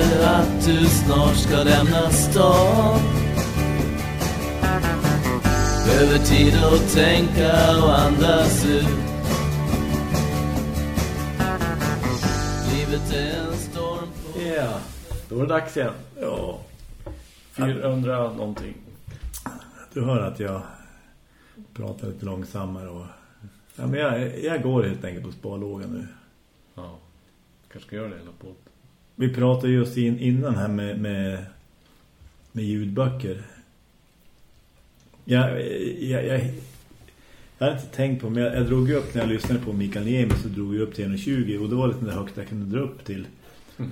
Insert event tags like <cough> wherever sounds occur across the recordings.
att du snart ska lämna stan Behöver tid att tänka och andas ut Livet är en storm på Ja, då är det dags igen. Ja. 400 någonting. Du hör att jag pratar lite långsammare och... Ja, men jag, jag går helt enkelt på sparlågan nu. Ja, kanske ska göra det hela på. Vi pratade just in, innan här med, med, med ljudböcker. Jag, jag, jag, jag hade inte tänkt på, men jag, jag drog upp när jag lyssnade på Mikael Niemi så drog jag upp till 120 och det var lite det högt jag kunde dra upp till.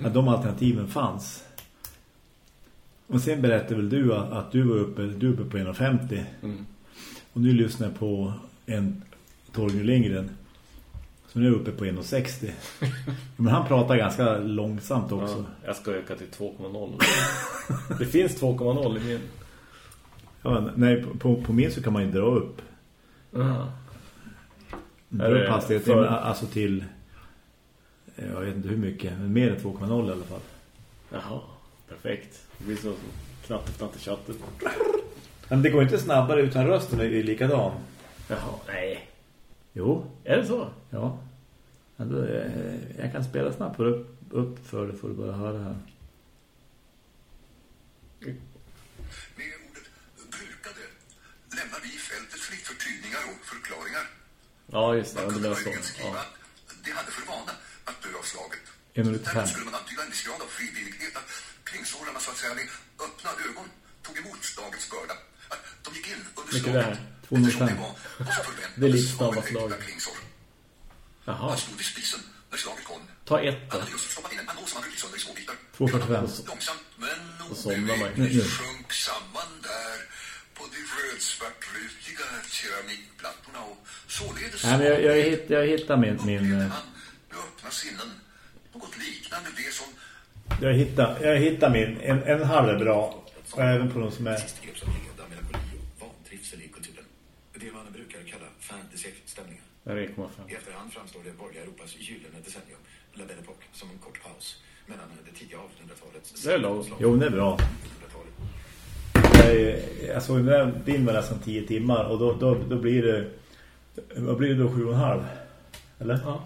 Att de alternativen fanns. Och sen berättade väl du att, att du var uppe, du uppe på 150. Mm. Och nu lyssnar på en Torgny Lindgren som nu är uppe på 1,60. <laughs> Men han pratar ganska långsamt också. Ja, jag ska öka till 2,0. det finns 2,0 i min. Ja, nej, på, på, min så kan man ju dra upp. Ja. Dra upp hastigheten för- alltså till jag vet inte hur mycket, men mer än 2,0 i alla fall. Jaha, perfekt. Det blir så knappt knappt i chatten. Men det går inte snabbare utan rösten är likadan. Jaha, nej. Jo, Är det så? ja. Men då, eh, jag kan spela snabbt upp, upp för det får du bara höra här. Med ordet brukade lämnar vi fältet fritt för tydningar och förklaringar. Ja, just det. Man kunde möjligen skriva Ja. det hade för vana att dö av slaget. En minut Därmed fem. skulle man antyda en viss grad av frivillighet att kringsårarna så att säga med öppna ögon tog emot slagets börda. Att de gick in under Mycket det här. Slaget 205. eftersom det är lite kringsår. Jaha, ta ett då. Han hade just stoppat in en banan som han brutit sönder i små bitar. 245. Långsamt men Och somnar man. Nu, nu. sjönk samman där på de rödsvartrutiga keramikplattorna och således Nej, men jag, jag, hitt, jag hittar min... min eh, något liknande det som jag, hittar, jag hittar min... En, en halv är bra. Och även på de som är... Det man brukar kalla fantasy-stämningar. Där är 1,5. I efterhand framstår det borgerliga Europas gyllene decennium, La Belle Époque, som en kort paus mellan det tidiga 1800-talets... Det är lågt. Jo, det är bra. 1900-talet. Jag, såg den där filmen nästan 10 timmar och då, då, då blir det... Vad blir det då? 7,5? Eller? Ja,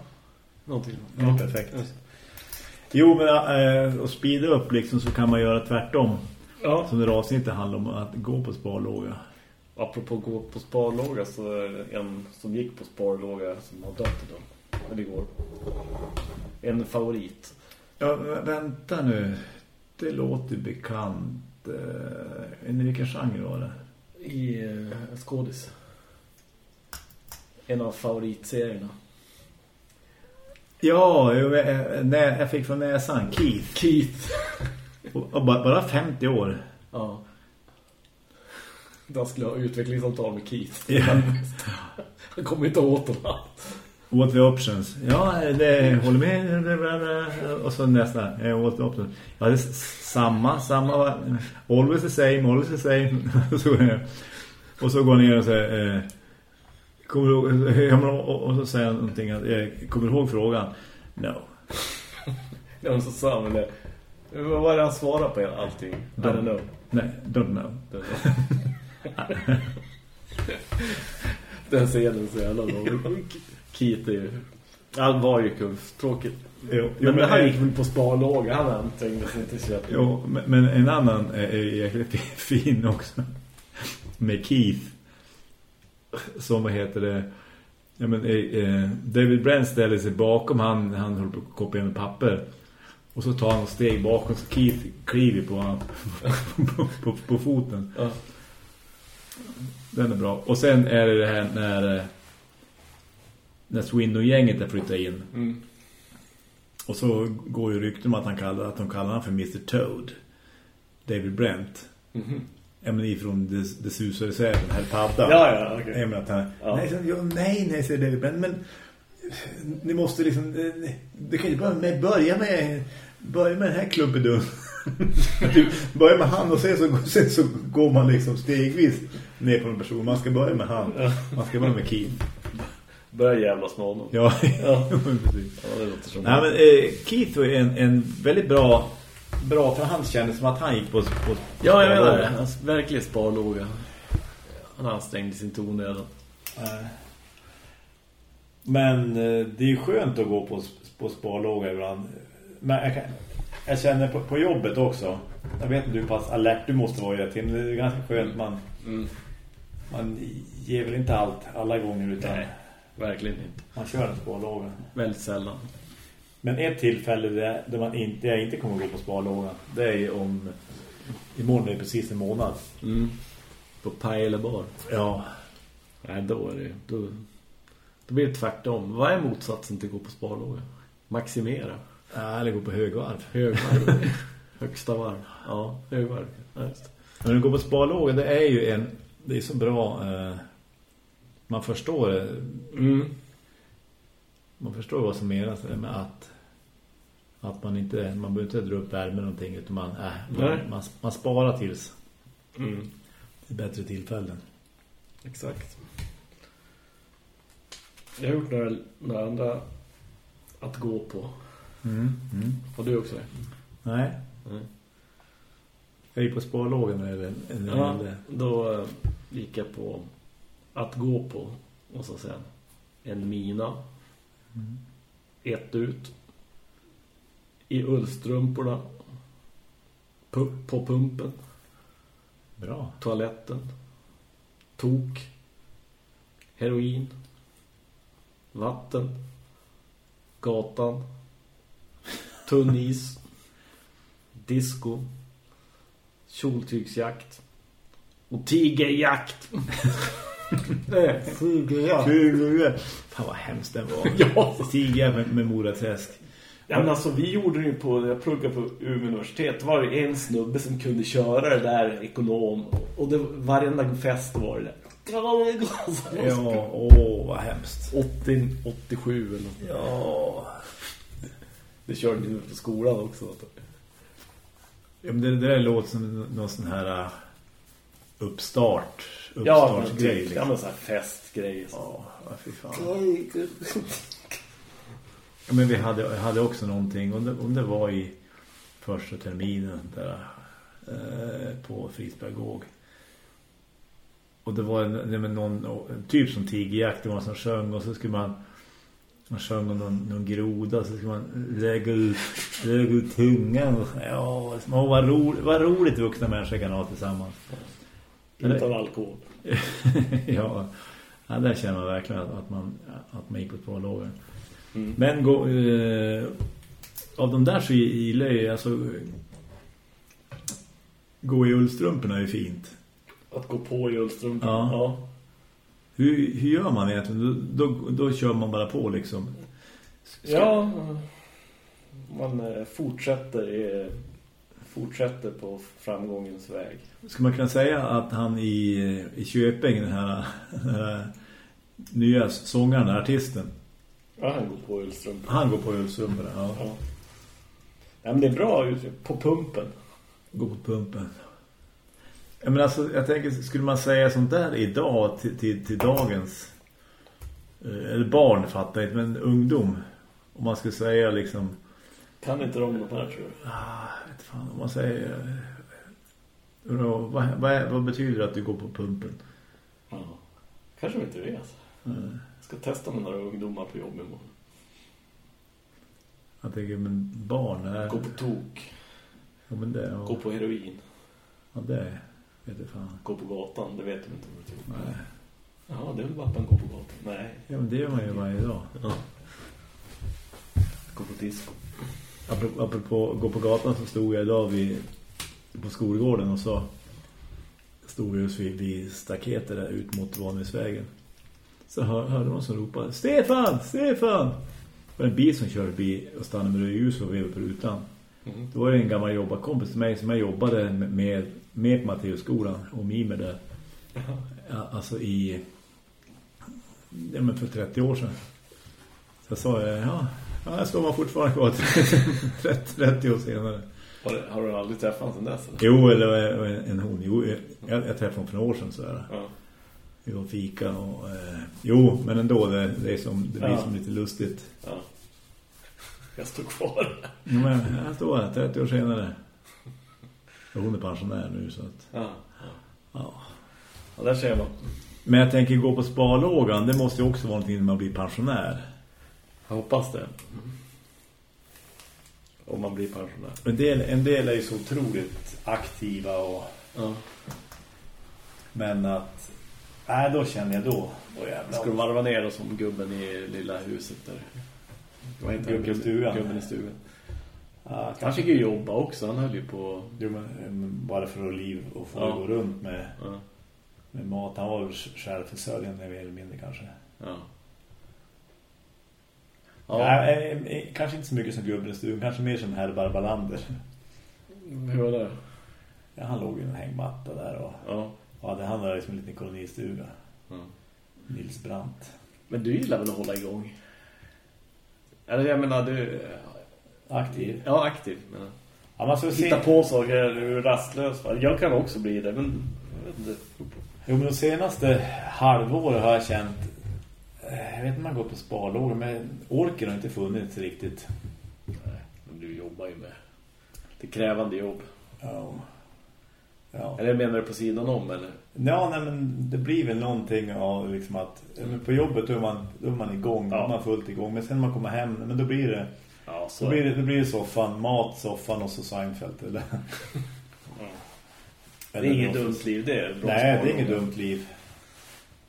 någonting. Ja, perfekt. Jo, men äh, att speeda upp liksom så kan man göra tvärtom. Ja. Som det avsnittet handlar om att gå på sparlåga. Apropå gå på sparlåga så är det en som gick på sparlåga som har dött idag. Eller igår. En favorit. Ja, vä- vänta nu. Det låter bekant. Eh, I vilken genre var det? I eh, skådis. En av favoritserierna. Ja, jag, jag, nä, jag fick från näsan. Keith. Keith. Och, och bara, bara 50 år. Ja. Han skulle ha utvecklingsavtal med Keith. Ja. <laughs> Han kommer inte åt dem. What the options? Ja, det håller med. Och så nästa. What the options? Ja, det är samma, samma. Always the same, always the same. <laughs> och så går han ner och säger... Eh, kommer du och, så säger någonting. Att, eh, kommer du ihåg frågan? No. <laughs> Ja, så sa han det. Vad var det han svarade på allting? I don't know. Nej, don't know. Don't know. Den scenen så jävla lång. Keith är ju... Han var ju kung. Tråkigt. Jo, Men, men, han gick väl på sparlåga. Han ansträngde sig så jävla- Jo, men, men en annan är, jäkligt <laughs> fin också. Med Keith. Som vad heter det? Ja, men, eh, eh, David Brent ställer sig bakom han, han håller på att kopiera med papper. Och så tar han steg bakom så Keith kliver på, han, <laughs> på, på, på foten. Ja. Den är bra. Och sen är det det här när eh, när Swindon-gänget är flyttat in. Mm. Och så går ju rykten om att, han kallar, att de kallar honom för Mr. Toad. David Brent. Mhm. Ja, men ifrån det, det susade sig den här paddan. Ja, ja. Ja, men att han, Ja. nej, så, ja, nej, nej, säger David Brent. Men ni måste liksom... eh, Du kan ju bara med, börja med börja med den här klubbedun. Du börjar med han och sen så, sen så går man liksom stegvis ner på en person. Man ska börja med han. Man ska börja med Keith. Börja jävlas med honom. Ja, <laughs> Ja. precis. Ja, det låter som... Nej, men eh, Keith är en, en väldigt bra bra för han kändes som att han gick på, på Ja, jag menar det. Alltså, verkligen sparlåga. Han ansträngde sin ton redan. Men eh, det är skönt att gå på, på sparlåga ibland. Men jag, kan, jag känner på, på jobbet också. Jag vet inte hur pass alert du måste vara i. Men det är ganska skönt. Man, Mm. man ger väl inte allt alla gånger utan Nej, verkligen inte. man kör en sparlåga. Väldigt sällan. Men ett tillfälle där, där man inte, jag inte kommer gå på sparlågan det är om imorgon är precis en månad. Mm. På Pajele bar. Ja, Nej, då är det... Då, då blir det tvärtom. Vad är motsatsen till att gå på sparlåga? Maximera. Eller gå på högvarv. Högvarv. <laughs> Högsta varv. Ja, högvarv. Ja, just det. Men att gå på sparlåga det är ju en det är så bra eh, man förstår det. Mm. Man förstår vad som menas med att att man inte man behöver inte dra upp värme någonting utan man, äh, man, man, man sparar tills Mm. det är bättre tillfällen. Exakt. Jag har gjort några, några andra att gå på. Mm. Mm. Och du också det? Nej, Mm. jag gick på sparlågan eller en, Ja, eller- då eh, gick jag på att gå på och så sen en mina. Ett ut. I ullstrumporna. Pu- på pumpen. Bra. Toaletten. Tok. Heroin. Vatten. Gatan. Tunn is. Disco. Kjoltygsjakt. Och tigerjakt. <laughs> Tigerjakt. Kul! Fan vad hemskt den var. <laughs> Ja. Stiga med, med Moraträsk. Ja, men alltså vi gjorde det ju på, jag pluggade på Umeå universitet, var det en snubbe som kunde köra det där ekonom. Och det, varenda fest var det där. Ja, åh vad hemskt. 80, 87 eller något. Ja. Det körde ni på skolan också. ja men det, det där låter som någon sån här uh, uppstart. Ja, Uppstartsgrej. typ, ja, liksom. men så här festgrej. Ja, ja, fy fan. Ja, men vi hade, hade också någonting, om det, om det var i första terminen där, eh, på Frisbergåg. Och det var en, nej, men någon, typ som tigerjakt, det var någon som sjöng och så skulle man man sjöng om någon, någon groda så skulle man lägga ut, lägga ut tungan och, ja, vad, vad, roligt, vad roligt vuxna människor kan ha tillsammans. Utan alkohol. <laughs> ja, ja, där känner man verkligen att, att, man, att man gick på ett lågar. Mm. Men gå, eh, av de där så gillar jag alltså gå i ullstrumporna är fint. Att gå på i ullstrumpen. Ja. ja. Hur, hur gör man egentligen? Då, då, då kör man bara på liksom. Ja, man eh, fortsätter i, fortsätter på framgångens väg. Ska man kunna säga att han i, i Köping, den här, <laughs> den här nya sångaren, artisten, Ja, han går på ullstrumpen. han går på ullstrumporna. Ja. Ja. ja, men det är bra på pumpen. Gå på pumpen. Ja, men alltså, jag tänker, skulle man säga sånt där idag till, till, till dagens eh, eller barn fattar inte, men ungdom om man skulle säga liksom Kan inte de de här tror jag. ah, vet fan, om man säger vad, vad, vad, är- betyder det att du går på pumpen? Ja. Kanske de inte vet. Mm. Jag ska testa med några ungdomar på jobb imorgon. Jag tänker, men barn är... Gå på tok. Ja, men det, ja, Gå på heroin. ja, det vet fan. Gå på gatan. Det vet de inte vad det betyder. Nej. Ja, det är väl bara att man går på gatan. Nej. Ja, men det gör man ju varje dag. Ja. Gå på disco. Apropå, apropå gå på gatan så stod jag idag vid, på skolgården och så stod vi just vid, vid staketet där ut mot Vanlighetsvägen. Så hör, hörde man som ropade Stefan! Stefan! Det var en bil som körde förbi och stannade med ljus och vevade på rutan. Mm. Då var det en gammal jobbarkompis till mig som jag jobbade med, med, med på Matteusskolan och Mimer där. Ja, alltså i ja, men för 30 år sedan. Så jag sa, ja, ja jag står man fortfarande kvar 30, 30 <laughs> år senare. Har, du- har du aldrig träffat honom sedan dess? Eller? Jo, eller en, en hon. Jo, jag, jag träffade honom för några år sedan så där. Ja. Vi var fika och... Eh, jo, men ändå, det, det, är som, det blir Ja. som lite lustigt. ja. Jag står kvar. Ja, men jag står här 30 år senare. Hon är pensionär nu så att... Ja. Ja. ja, där ser man. Men jag tänker gå på sparlågan, det måste ju också vara någonting när man blir pensionär. Jag hoppas det. Om man blir pensionär. En del, en del är ju så otroligt aktiva och... Ja. Men att... Nej, då känner jag då. då jävlar. Ska du varva ner då som gubben i lilla huset där? Vad heter Gubben i det? stugan. Gubben i stugan. Ja, Han fick ju jobba också, han höll ju på... Jo, men, men bara för att liv och få Ja. gå runt med, Ja, med mat. Han var väl självförsörjande mer eller mindre kanske. ja. Ja. Nej, eh, eh, kanske inte så mycket som gubben i stugan. Kanske mer som herr Barbalander. Hur var det? Ja, han låg i en hängmatta där och Ja. ja, det han var liksom en liten kolonistuga. ja. Nils Brandt. Men du gillar väl att hålla igång? Eller jag menar, du... Aktiv. Ja, aktiv. Men... Ja, man ska se... Hitta på saker, du är rastlös. Jag kan också bli det, men... Jag vet inte. Jo, men de senaste halvåret har jag känt... eh, Jag vet inte om man går på sparlåg, men orken har inte funnits riktigt. Nej, men du jobbar ju med... Det krävande jobb. Ja. Ja. Eller menar du på sidan om, eller? Ja, nej, men det blir väl någonting av liksom att men på jobbet då är man, då är man igång, då Ja. är man fullt igång. Men sen när man kommer hem, men då blir det, Ja, så då blir det, blir soffan, mat, soffan och så Seinfeld. Eller, <laughs> Det är inget dumt liv, det är Nej, det är inget dumt liv.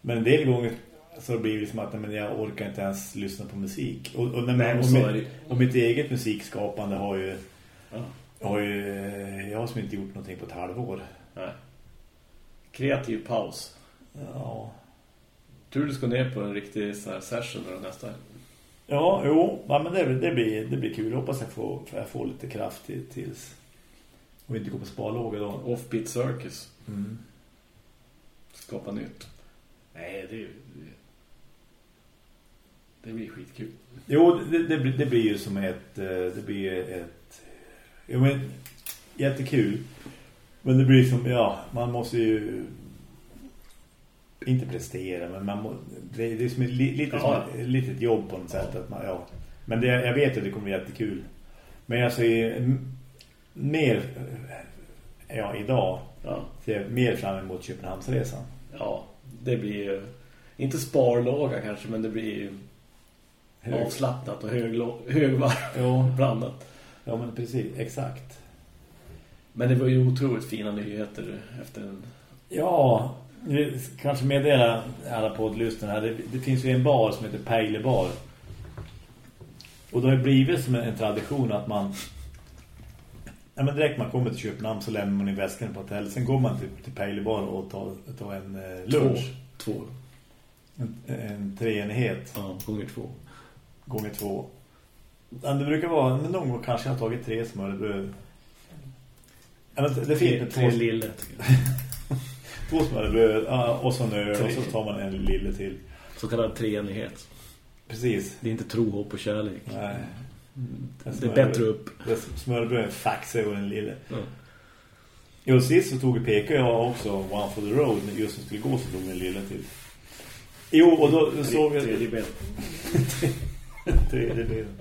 Men en del gånger så blir det liksom att men jag orkar inte ens lyssna på musik. Och, och, men, men och, mitt, och mitt eget musikskapande har ju, Ja. har ju jag har som inte gjort någonting på ett halvår. Nej. Kreativ paus. Ja, Tror du ska ner på en riktig så här session nästa Ja, jo, ja, men det, det, blir, det blir kul. Jag hoppas jag får, jag får lite kraft till, tills och inte gå på sparlåga då. Offbeat Circus. Mm. Skapa nytt. Nej, det är ju... Det blir skitkul. Jo, det, det, blir- det blir ju som ett... eh, Det blir ett... Jo, men jättekul. Men det blir som, ja, man måste ju inte prestera, men man må, det, det är som ett, li- lite Ja. som ett litet jobb på något sätt. Att man, ja. Men det, jag vet att det kommer bli jättekul. Men jag ser m- mer, ja, idag Ja, ser jag mer fram emot Köpenhamnsresan. ja det blir ju... Inte sparlåga kanske, men det blir ju Hög. avslappnat och högvarv Jo, <laughs> blandat. ja men precis, exakt. Men det var ju otroligt fina nyheter efter en... Ja, kanske meddela alla poddlyssnare. Det, det finns ju en bar som heter Pejlebar. Och det har blivit som en, en tradition att man... Ja, men direkt man kommer till Köpenhamn så lämnar man i väskan på hotell. Sen går man till, till Pejlebar och tar, tar en eh, lunch. Två. En, en treenighet Ja, gånger två. gånger två. Ja, det brukar vara, men någon gång kanske jag har tagit tre smörrebröd. Ja, det är fint med två, Tre lille. <laughs> två smörrebröd och så öl och så tar man en lille till. Så kallad treenighet. Precis. Det är inte tro, hopp och kärlek. Nej. Det är bättre upp. Det smörrebröd, en faxe och en lille. Ja. Jo, sist så tog PK jag också One for the Road. Men just när skulle gå så tog en lille till. Jo, och då, såg jag... Tredje ben. <laughs> Tredje delen.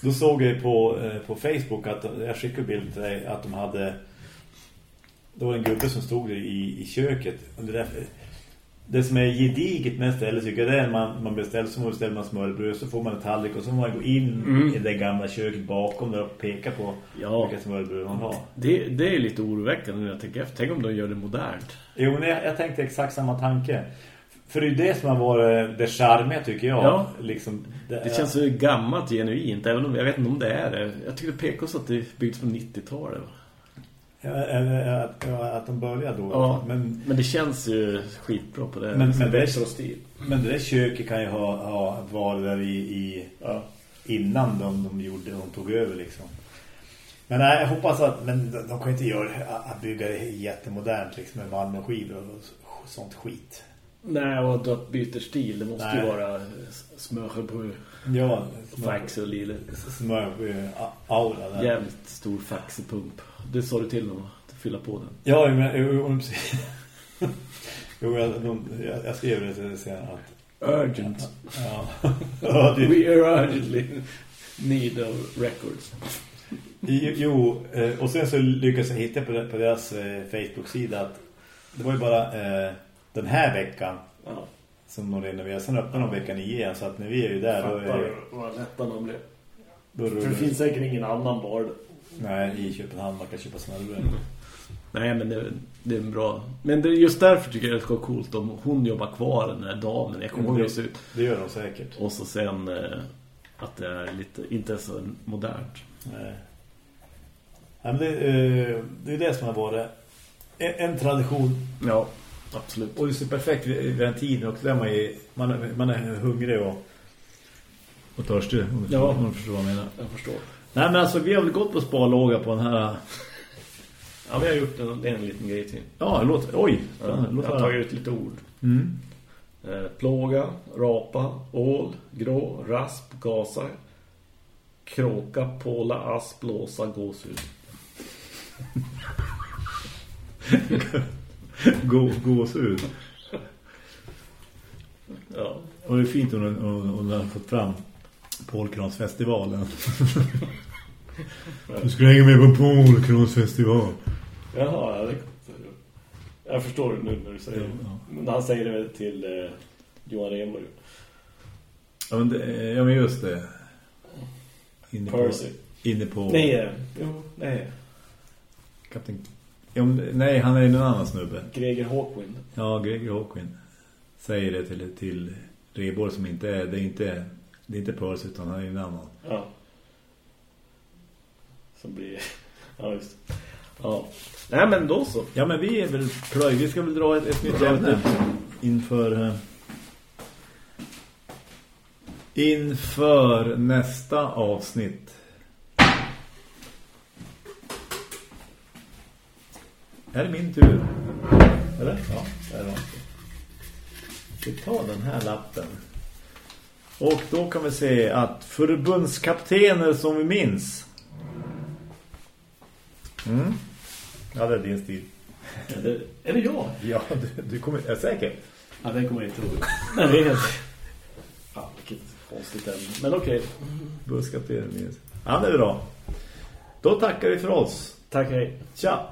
Då såg jag på, eh, på Facebook att jag skickade bild till dig att de hade det var en gubbe som stod i, i köket. Det, där, det som är gediget med stället tycker jag det är när man, man beställer så beställer man smörbröd så får man en tallrik och så får man gå in Mm. i det gamla köket bakom där och peka på Ja. vilka smörbröd man har. Det, det är lite oroväckande när jag tänker efter. Tänk om de gör det modernt. Jo, men jag, jag tänkte exakt samma tanke. För det är det som har varit det charmiga tycker jag. Ja. Liksom, Det känns så gammalt, genuint. Även om jag vet inte om det är det. Jag tycker PK så att det byggts på 90-talet. Att, att de börjar då. Ja, Men, men det känns ju skitbra på det. Men- men det- stil. men det där köket kan ju ha, ha varit där i, i Ja. innan de, de gjorde, de tog över liksom. Men nej, jag hoppas att men de, de kan inte göra att bygga det jättemodernt liksom med Malmöskivor och sånt skit. Nej, och att byter stil. Det måste Nej. ju vara smörre på Ja, fax och lille. smör eh, där. Jävligt stor faxepump. Det sa du till dem att fylla på den. Ja, men jo, jo, <laughs> jo, jag, jag, jag skrev det till sen att Urgent. ja, <laughs> ja det, We are urgently need of records. Jo, eh, och sen så lyckades jag hitta på, deras eh, Facebook-sida att det var ju bara eh, den här veckan Ja. som de renoverade. Sen öppnade de veckan igen så att när vi är ju där då är Fattar det, vad lätta de blev. då För det finns säkert ingen annan bar. Nej, i Köpenhamn man kan köpa smörre. Nej, men det, det är en bra... Men det, just därför tycker jag det ska vara coolt om hon jobbar kvar den här damen. Jag kommer ihåg hur det ut. Det gör de säkert. Och så sen eh, att det är lite, inte så modernt. Nej. Men det, eh, det är det som har varit en, en tradition. Ja, absolut. Och det är så perfekt vid, den tiden också där man är, man, är- man är hungrig och, och törstig. Om du, Ja. förstår vad jag menar. Jag förstår. Nej men alltså vi har väl gått på sparlåga på den här... Ja, vi har gjort en, en liten grej till. Ja, låt, oj. Ja, jag har tagit ut lite ord. Mm. Eh, plåga, rapa, ål, grå, rasp, gasa, kråka, påla, asp, blåsa, gåshud. <laughs> Gå, gåshud. Ja. Och det är fint om hon, om hon har fått fram Polkransfestivalen. <laughs> <laughs> Du ska hänga med på Polkransfestival. Jaha, ja, det, jag förstår det nu när du säger det. Ja. Men han säger det till eh, Johan Renborg. Ja men, det, ja men just det. Inne på, Percy. inne på Nej, eh, jo, nej. Kapten... Ja, nej, han är ju en annan snubbe. Greger Hawkwind. Ja, Greger Hawkwind säger det till, till Reborg som inte är, det är inte, det är inte Percy utan han är ju en annan. Ja. Som blir... <laughs> Ja, just. Ja. Nej, men då så. Ja, men vi är väl plöj. Vi ska väl dra ett, ett nytt ämne inför... eh, Inför nästa avsnitt. Är det min tur? Eller? Ja, det är det. Vi tar den här lappen. Och då kan vi se att förbundskaptener som vi minns. Mm. Ja, det är din stil. Är det, är det jag? Ja, du, du kommer... Är jag säker? Ja, den kommer jag inte ihåg. Nej, det är helt... Fan, vilket konstigt ämne. Men okej. Busskaptenen minns. Ja, det är bra. Då tackar vi för oss. Tack, hej. Tja!